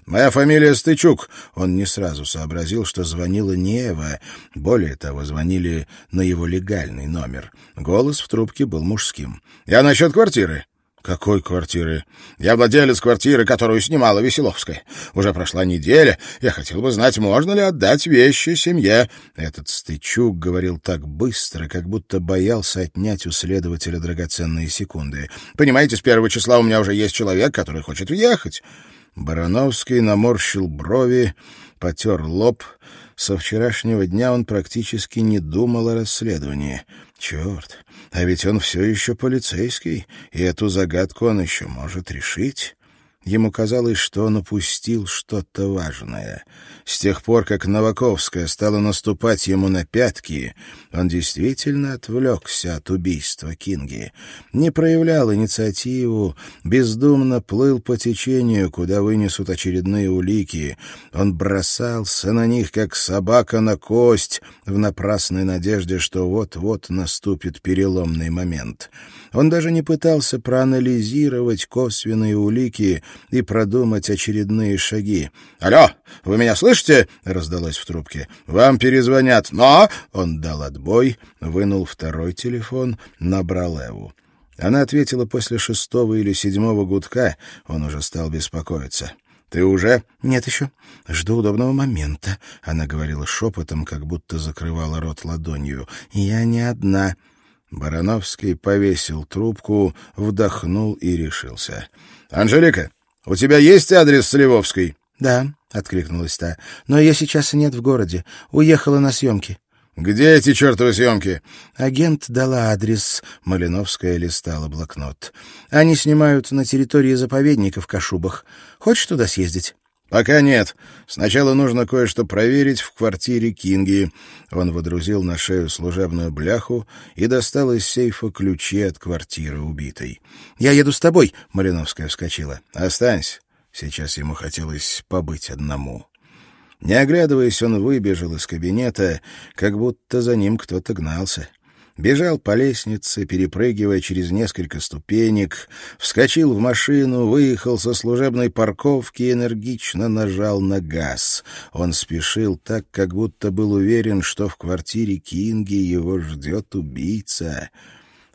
«Моя фамилия Стычук!» Он не сразу сообразил, что звонила не Эва. Более того, звонили на его легальный номер. Голос в трубке был мужским. «Я насчет квартиры!» «Какой квартиры?» «Я владелец квартиры, которую снимала Веселовская. Уже прошла неделя. Я хотел бы знать, можно ли отдать вещи семье». Этот стычук говорил так быстро, как будто боялся отнять у следователя драгоценные секунды. «Понимаете, с первого числа у меня уже есть человек, который хочет въехать». Барановский наморщил брови, потер лоб. Со вчерашнего дня он практически не думал о расследовании. Черт, а ведь он все еще полицейский, и эту загадку он еще может решить. Ему казалось, что он упустил что-то важное. С тех пор, как Новаковская стала наступать ему на пятки, он действительно отвлекся от убийства Кинги. Не проявлял инициативу, бездумно плыл по течению, куда вынесут очередные улики. Он бросался на них, как собака на кость, в напрасной надежде, что вот-вот наступит переломный момент. Он даже не пытался проанализировать косвенные улики и продумать очередные шаги. «Алло, вы меня слышите?» — раздалось в трубке. «Вам перезвонят, но...» Он дал отбой, вынул второй телефон, набрал Эву. Она ответила после шестого или седьмого гудка, он уже стал беспокоиться. «Ты уже?» «Нет еще. Жду удобного момента», — она говорила шепотом, как будто закрывала рот ладонью. «Я не одна». Барановский повесил трубку, вдохнул и решился. «Анжелика, у тебя есть адрес Сливовской?» «Да», — откликнулась та, — «но ее сейчас нет в городе. Уехала на съемки». «Где эти чертовы съемки?» Агент дала адрес. Малиновская листала блокнот. «Они снимают на территории заповедника в Кашубах. Хочешь туда съездить?» «Пока нет. Сначала нужно кое-что проверить в квартире Кинги». Он водрузил на шею служебную бляху и достал из сейфа ключи от квартиры убитой. «Я еду с тобой», — Мариновская вскочила. «Останься». Сейчас ему хотелось побыть одному. Не оглядываясь, он выбежал из кабинета, как будто за ним кто-то гнался бежал по лестнице, перепрыгивая через несколько ступенек, вскочил в машину, выехал со служебной парковки и энергично нажал на газ. Он спешил так, как будто был уверен, что в квартире Кинги его ждет убийца.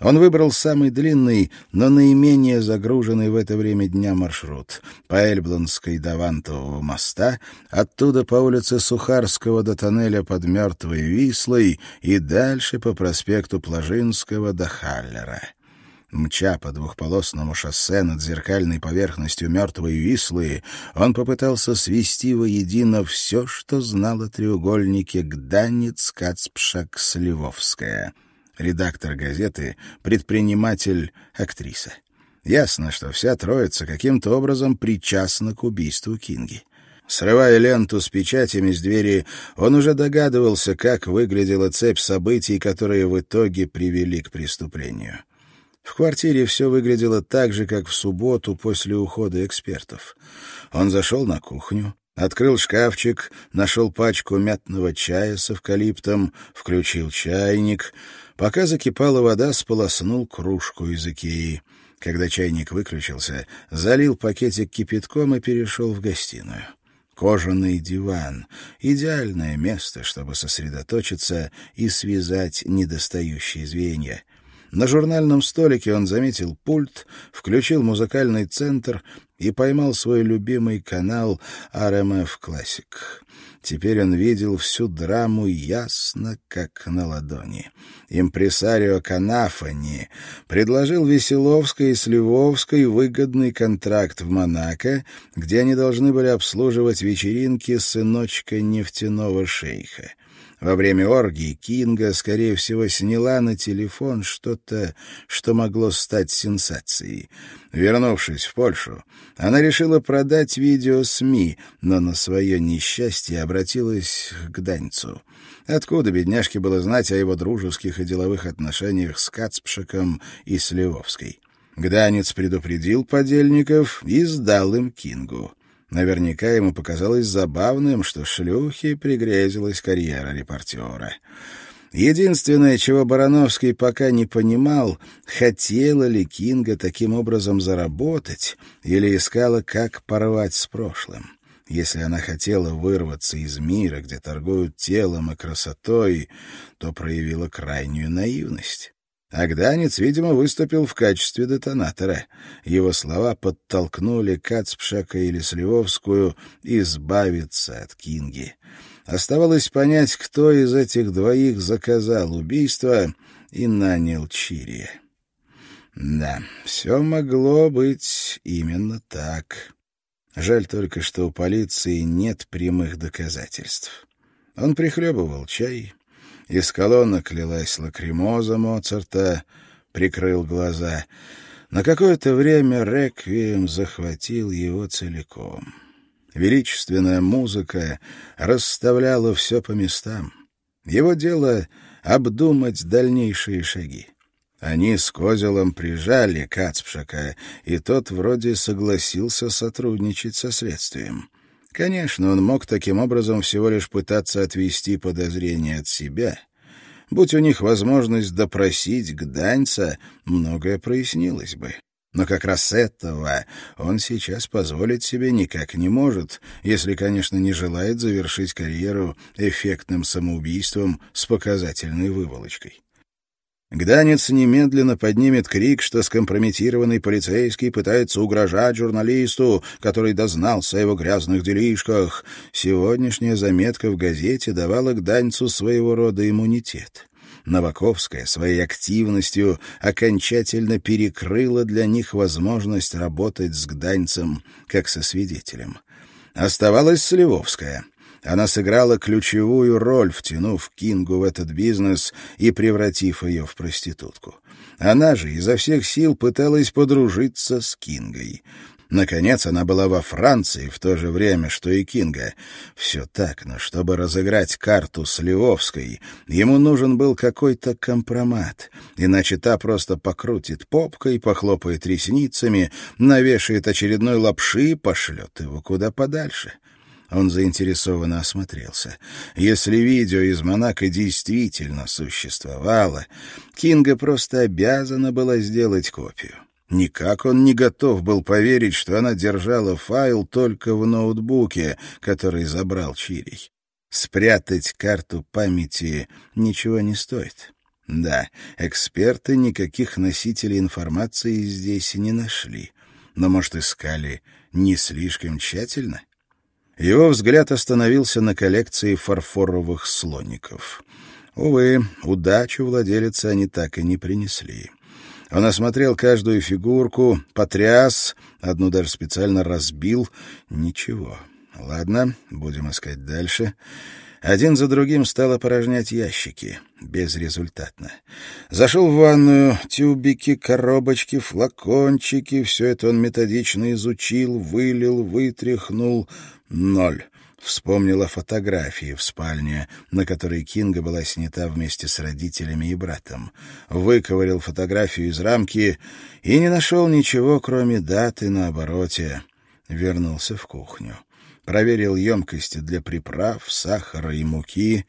Он выбрал самый длинный, но наименее загруженный в это время дня маршрут. По Эльблонской до Вантового моста, оттуда по улице Сухарского до тоннеля под Мертвой Вислой и дальше по проспекту Плажинского до Халлера. Мча по двухполосному шоссе над зеркальной поверхностью мертвой Вислы, он попытался свести воедино все, что знал о треугольнике Гданец-Кацпшак-Сливовская — редактор газеты, предприниматель, актриса. Ясно, что вся троица каким-то образом причастна к убийству Кинги. Срывая ленту с печатями с двери, он уже догадывался, как выглядела цепь событий, которые в итоге привели к преступлению. В квартире все выглядело так же, как в субботу после ухода экспертов. Он зашел на кухню, Открыл шкафчик, нашел пачку мятного чая с эвкалиптом, включил чайник. Пока закипала вода, сполоснул кружку из Икеи. Когда чайник выключился, залил пакетик кипятком и перешел в гостиную. Кожаный диван — идеальное место, чтобы сосредоточиться и связать недостающие звенья. На журнальном столике он заметил пульт, включил музыкальный центр и поймал свой любимый канал RMF Classic. Теперь он видел всю драму ясно, как на ладони. Импресарио Канафани предложил Веселовской и Сливовской выгодный контракт в Монако, где они должны были обслуживать вечеринки сыночка нефтяного шейха. Во время оргии Кинга, скорее всего, сняла на телефон что-то, что могло стать сенсацией. Вернувшись в Польшу, она решила продать видео СМИ, но на свое несчастье обратилась к Даньцу. Откуда бедняжке было знать о его дружеских и деловых отношениях с Кацпшиком и Сливовской? Гданец предупредил подельников и сдал им Кингу. Наверняка ему показалось забавным, что шлюхе пригрезилась карьера репортера. Единственное, чего Барановский пока не понимал, хотела ли Кинга таким образом заработать или искала, как порвать с прошлым. Если она хотела вырваться из мира, где торгуют телом и красотой, то проявила крайнюю наивность. Агданец, видимо, выступил в качестве детонатора. Его слова подтолкнули Кацпшака или Сливовскую избавиться от Кинги. Оставалось понять, кто из этих двоих заказал убийство и нанял Чири. Да, все могло быть именно так. Жаль только, что у полиции нет прямых доказательств. Он прихлебывал чай, из колонок лилась лакримоза Моцарта, прикрыл глаза. На какое-то время реквием захватил его целиком. Величественная музыка расставляла все по местам. Его дело — обдумать дальнейшие шаги. Они с Козелом прижали Кацпшака, и тот вроде согласился сотрудничать со следствием. Конечно, он мог таким образом всего лишь пытаться отвести подозрения от себя. Будь у них возможность допросить Гданьца, многое прояснилось бы. Но как раз этого он сейчас позволить себе никак не может, если, конечно, не желает завершить карьеру эффектным самоубийством с показательной выволочкой. Гданец немедленно поднимет крик, что скомпрометированный полицейский пытается угрожать журналисту, который дознался о его грязных делишках. Сегодняшняя заметка в газете давала Гданьцу своего рода иммунитет. Новаковская своей активностью окончательно перекрыла для них возможность работать с Гданьцем как со свидетелем. Оставалась Сливовская — она сыграла ключевую роль, втянув Кингу в этот бизнес и превратив ее в проститутку. Она же изо всех сил пыталась подружиться с Кингой. Наконец, она была во Франции в то же время, что и Кинга. Все так, но чтобы разыграть карту с Львовской, ему нужен был какой-то компромат, иначе та просто покрутит попкой, похлопает ресницами, навешает очередной лапши и пошлет его куда подальше. Он заинтересованно осмотрелся. Если видео из Монако действительно существовало, Кинга просто обязана была сделать копию. Никак он не готов был поверить, что она держала файл только в ноутбуке, который забрал Чирий. Спрятать карту памяти ничего не стоит. Да, эксперты никаких носителей информации здесь не нашли. Но, может, искали не слишком тщательно? Его взгляд остановился на коллекции фарфоровых слоников. Увы, удачу владелицы они так и не принесли. Он осмотрел каждую фигурку, потряс, одну даже специально разбил. Ничего. Ладно, будем искать дальше. Один за другим стал опорожнять ящики. Безрезультатно. Зашел в ванную. Тюбики, коробочки, флакончики. Все это он методично изучил, вылил, вытряхнул. Ноль. Вспомнила фотографии в спальне, на которой Кинга была снята вместе с родителями и братом. Выковырил фотографию из рамки и не нашел ничего, кроме даты на обороте. Вернулся в кухню. проверил емкости для приправ, сахара и муки.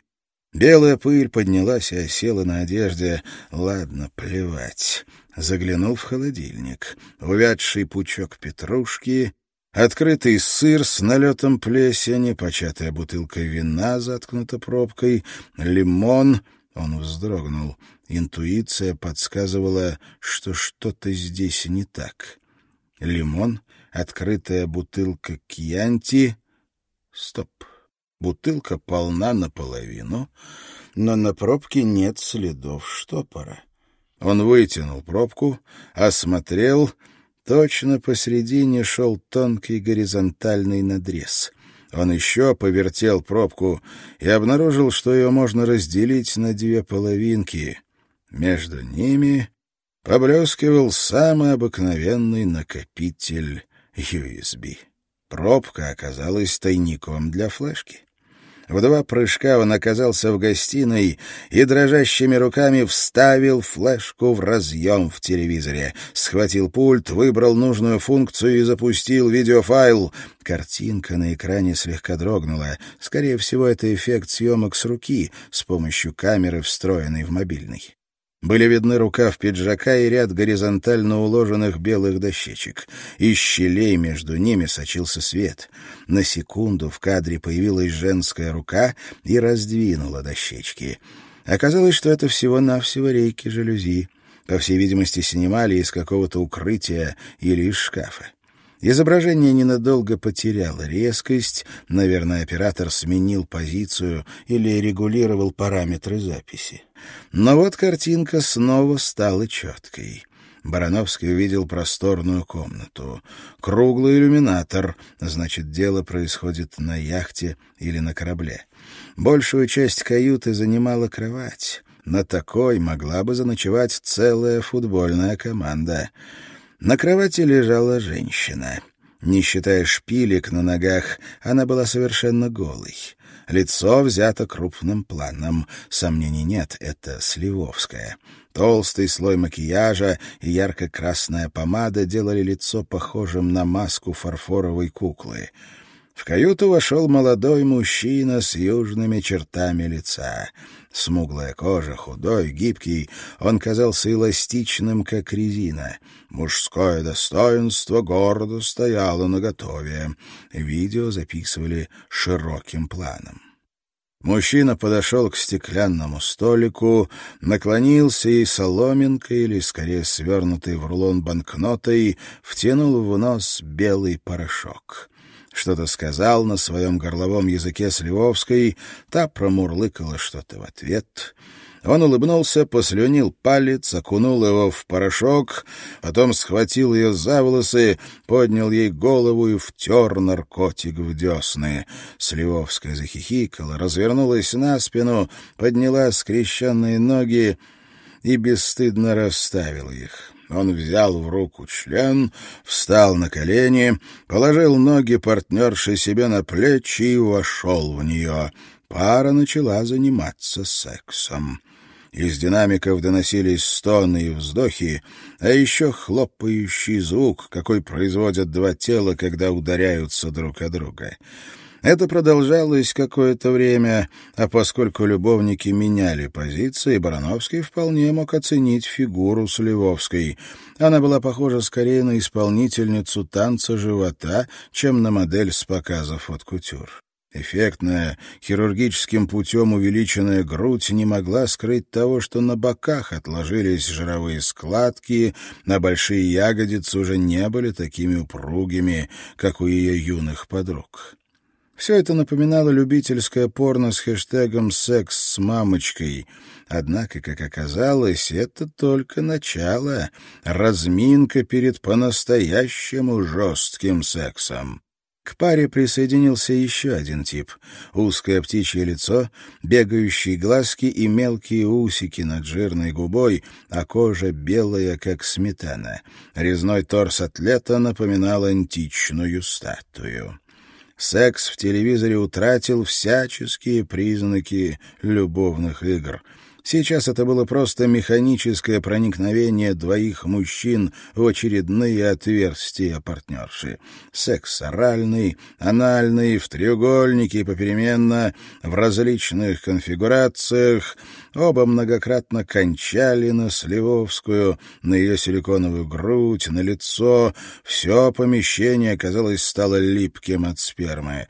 Белая пыль поднялась и осела на одежде. Ладно, плевать. Заглянул в холодильник. Увядший пучок петрушки, открытый сыр с налетом плесени, початая бутылка вина заткнута пробкой, лимон. Он вздрогнул. Интуиция подсказывала, что что-то здесь не так. Лимон, открытая бутылка кьянти. Стоп. Бутылка полна наполовину, но на пробке нет следов штопора. Он вытянул пробку, осмотрел. Точно посередине шел тонкий горизонтальный надрез. Он еще повертел пробку и обнаружил, что ее можно разделить на две половинки. Между ними поблескивал самый обыкновенный накопитель USB. Пробка оказалась тайником для флешки. В два прыжка он оказался в гостиной и дрожащими руками вставил флешку в разъем в телевизоре. Схватил пульт, выбрал нужную функцию и запустил видеофайл. Картинка на экране слегка дрогнула. Скорее всего, это эффект съемок с руки с помощью камеры, встроенной в мобильный. Были видны рукав пиджака и ряд горизонтально уложенных белых дощечек. Из щелей между ними сочился свет. На секунду в кадре появилась женская рука и раздвинула дощечки. Оказалось, что это всего-навсего рейки жалюзи. По всей видимости, снимали из какого-то укрытия или из шкафа. Изображение ненадолго потеряло резкость, наверное, оператор сменил позицию или регулировал параметры записи. Но вот картинка снова стала четкой. Барановский увидел просторную комнату. Круглый иллюминатор, значит, дело происходит на яхте или на корабле. Большую часть каюты занимала кровать. На такой могла бы заночевать целая футбольная команда. На кровати лежала женщина. Не считая шпилек на ногах, она была совершенно голой. Лицо взято крупным планом. Сомнений нет, это Сливовская. Толстый слой макияжа и ярко-красная помада делали лицо похожим на маску фарфоровой куклы. В каюту вошел молодой мужчина с южными чертами лица. Смуглая кожа, худой, гибкий, он казался эластичным, как резина. Мужское достоинство гордо стояло наготове. Видео записывали широким планом. Мужчина подошел к стеклянному столику, наклонился и соломинкой, или скорее свернутой в рулон банкнотой, втянул в нос белый порошок что-то сказал на своем горловом языке Сливовской, та промурлыкала что-то в ответ. Он улыбнулся, послюнил палец, окунул его в порошок, потом схватил ее за волосы, поднял ей голову и втер наркотик в десны. Сливовская захихикала, развернулась на спину, подняла скрещенные ноги и бесстыдно расставила их. Он взял в руку член, встал на колени, положил ноги партнерши себе на плечи и вошел в нее. Пара начала заниматься сексом. Из динамиков доносились стоны и вздохи, а еще хлопающий звук, какой производят два тела, когда ударяются друг о друга. Это продолжалось какое-то время, а поскольку любовники меняли позиции, Барановский вполне мог оценить фигуру Сливовской. Она была похожа скорее на исполнительницу танца живота, чем на модель с показов от кутюр. Эффектная, хирургическим путем увеличенная грудь не могла скрыть того, что на боках отложились жировые складки, а большие ягодицы уже не были такими упругими, как у ее юных подруг. Все это напоминало любительское порно с хэштегом «секс с мамочкой». Однако, как оказалось, это только начало, разминка перед по-настоящему жестким сексом. К паре присоединился еще один тип. Узкое птичье лицо, бегающие глазки и мелкие усики над жирной губой, а кожа белая, как сметана. Резной торс атлета напоминал античную статую. Секс в телевизоре утратил всяческие признаки любовных игр. Сейчас это было просто механическое проникновение двоих мужчин в очередные отверстия партнерши. Секс оральный, анальный, в треугольнике и попеременно, в различных конфигурациях. Оба многократно кончали на Сливовскую, на ее силиконовую грудь, на лицо. Все помещение, казалось, стало липким от спермы.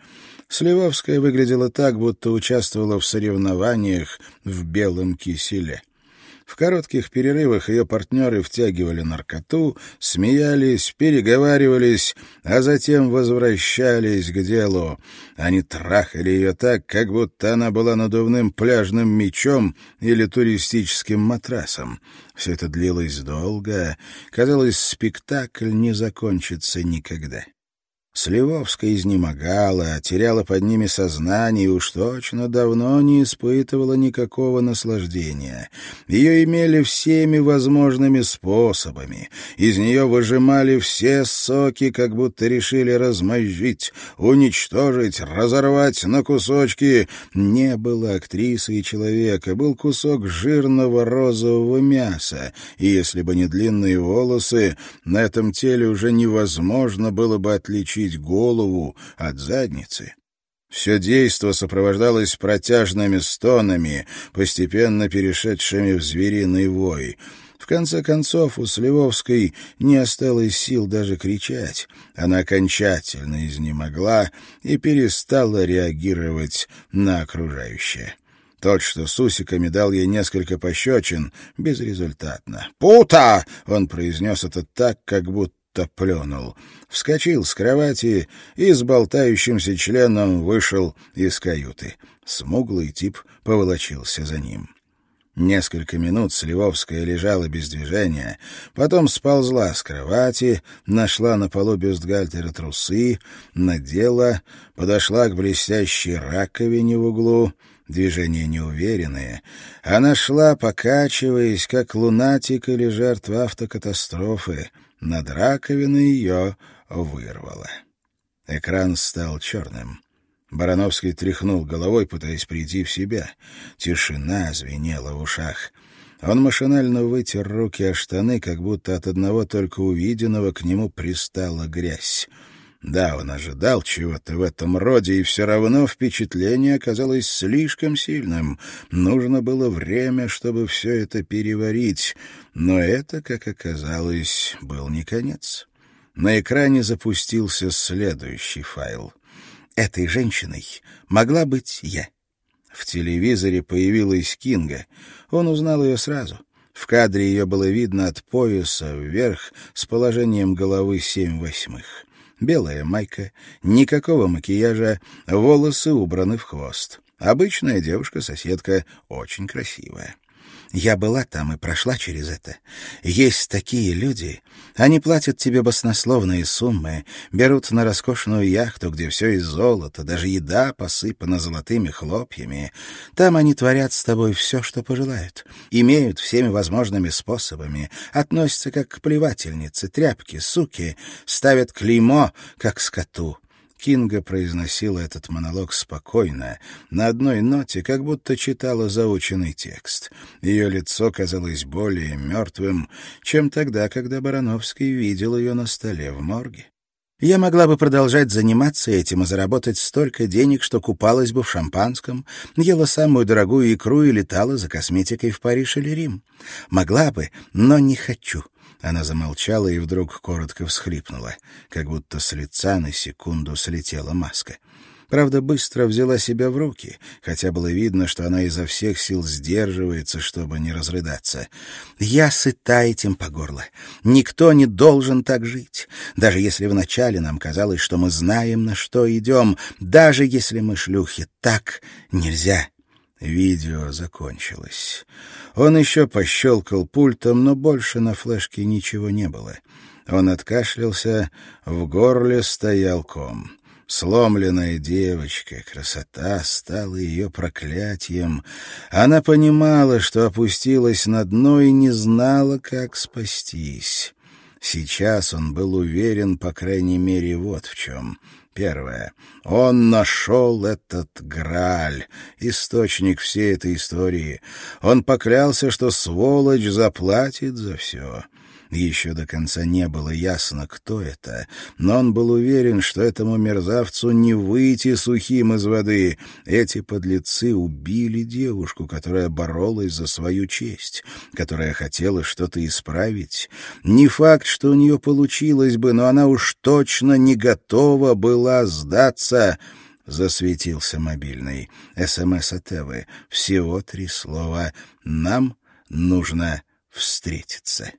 Сливовская выглядела так, будто участвовала в соревнованиях в белом киселе. В коротких перерывах ее партнеры втягивали наркоту, смеялись, переговаривались, а затем возвращались к делу. Они трахали ее так, как будто она была надувным пляжным мечом или туристическим матрасом. Все это длилось долго. Казалось, спектакль не закончится никогда. Сливовская изнемогала, теряла под ними сознание и уж точно давно не испытывала никакого наслаждения. Ее имели всеми возможными способами. Из нее выжимали все соки, как будто решили размозжить, уничтожить, разорвать на кусочки. Не было актрисы и человека, был кусок жирного розового мяса, и если бы не длинные волосы, на этом теле уже невозможно было бы отличить отличить голову от задницы. Все действо сопровождалось протяжными стонами, постепенно перешедшими в звериный вой. В конце концов, у Сливовской не осталось сил даже кричать. Она окончательно изнемогла и перестала реагировать на окружающее. Тот, что с усиками дал ей несколько пощечин, безрезультатно. «Пута!» — он произнес это так, как будто будто плюнул. Вскочил с кровати и с болтающимся членом вышел из каюты. Смуглый тип поволочился за ним. Несколько минут Сливовская лежала без движения, потом сползла с кровати, нашла на полу бюстгальтера трусы, надела, подошла к блестящей раковине в углу, движения неуверенные. Она шла, покачиваясь, как лунатик или жертва автокатастрофы. Над раковиной ее вырвало. Экран стал черным. Барановский тряхнул головой, пытаясь прийти в себя. Тишина звенела в ушах. Он машинально вытер руки о штаны, как будто от одного только увиденного к нему пристала грязь. Да, он ожидал чего-то в этом роде, и все равно впечатление оказалось слишком сильным. Нужно было время, чтобы все это переварить. Но это, как оказалось, был не конец. На экране запустился следующий файл. «Этой женщиной могла быть я». В телевизоре появилась Кинга. Он узнал ее сразу. В кадре ее было видно от пояса вверх с положением головы семь восьмых белая майка, никакого макияжа, волосы убраны в хвост. Обычная девушка-соседка, очень красивая. Я была там и прошла через это. Есть такие люди. Они платят тебе баснословные суммы, берут на роскошную яхту, где все из золота, даже еда посыпана золотыми хлопьями. Там они творят с тобой все, что пожелают. Имеют всеми возможными способами, относятся как к плевательнице, тряпки, суки, ставят клеймо, как скоту. Кинга произносила этот монолог спокойно, на одной ноте, как будто читала заученный текст. Ее лицо казалось более мертвым, чем тогда, когда Барановский видел ее на столе в морге. Я могла бы продолжать заниматься этим и заработать столько денег, что купалась бы в шампанском, ела самую дорогую икру и летала за косметикой в Париж или Рим. Могла бы, но не хочу. Она замолчала и вдруг коротко всхлипнула, как будто с лица на секунду слетела маска. Правда, быстро взяла себя в руки, хотя было видно, что она изо всех сил сдерживается, чтобы не разрыдаться. «Я сыта этим по горло. Никто не должен так жить. Даже если вначале нам казалось, что мы знаем, на что идем, даже если мы шлюхи, так нельзя». Видео закончилось. Он еще пощелкал пультом, но больше на флешке ничего не было. Он откашлялся, в горле стоял ком. Сломленная девочка, красота стала ее проклятием. Она понимала, что опустилась на дно и не знала, как спастись. Сейчас он был уверен, по крайней мере, вот в чем. Первое. Он нашел этот Грааль, источник всей этой истории. Он поклялся, что сволочь заплатит за все. Еще до конца не было ясно, кто это, но он был уверен, что этому мерзавцу не выйти сухим из воды. Эти подлецы убили девушку, которая боролась за свою честь, которая хотела что-то исправить. Не факт, что у нее получилось бы, но она уж точно не готова была сдаться. Засветился мобильный. СМС от Эвы. Всего три слова. «Нам нужно встретиться».